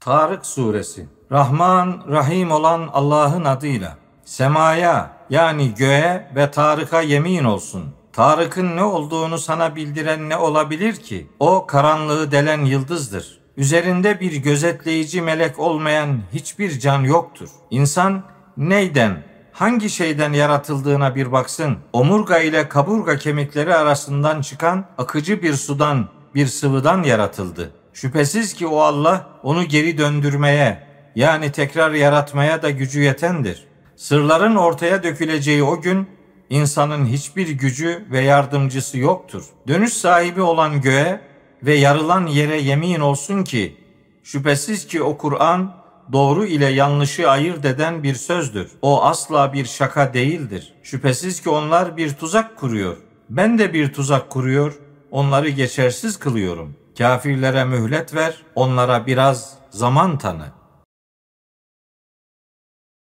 Tarık suresi Rahman, Rahim olan Allah'ın adıyla semaya yani göğe ve Tarık'a yemin olsun. Tarık'ın ne olduğunu sana bildiren ne olabilir ki? O karanlığı delen yıldızdır. Üzerinde bir gözetleyici melek olmayan hiçbir can yoktur. İnsan neyden, hangi şeyden yaratıldığına bir baksın. Omurga ile kaburga kemikleri arasından çıkan akıcı bir sudan, bir sıvıdan yaratıldı. Şüphesiz ki o Allah onu geri döndürmeye yani tekrar yaratmaya da gücü yetendir. Sırların ortaya döküleceği o gün insanın hiçbir gücü ve yardımcısı yoktur. Dönüş sahibi olan göğe ve yarılan yere yemin olsun ki şüphesiz ki o Kur'an doğru ile yanlışı ayırt eden bir sözdür. O asla bir şaka değildir. Şüphesiz ki onlar bir tuzak kuruyor. Ben de bir tuzak kuruyor, onları geçersiz kılıyorum. Kafirlere mühlet ver, onlara biraz zaman tanı.